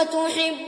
وتحبون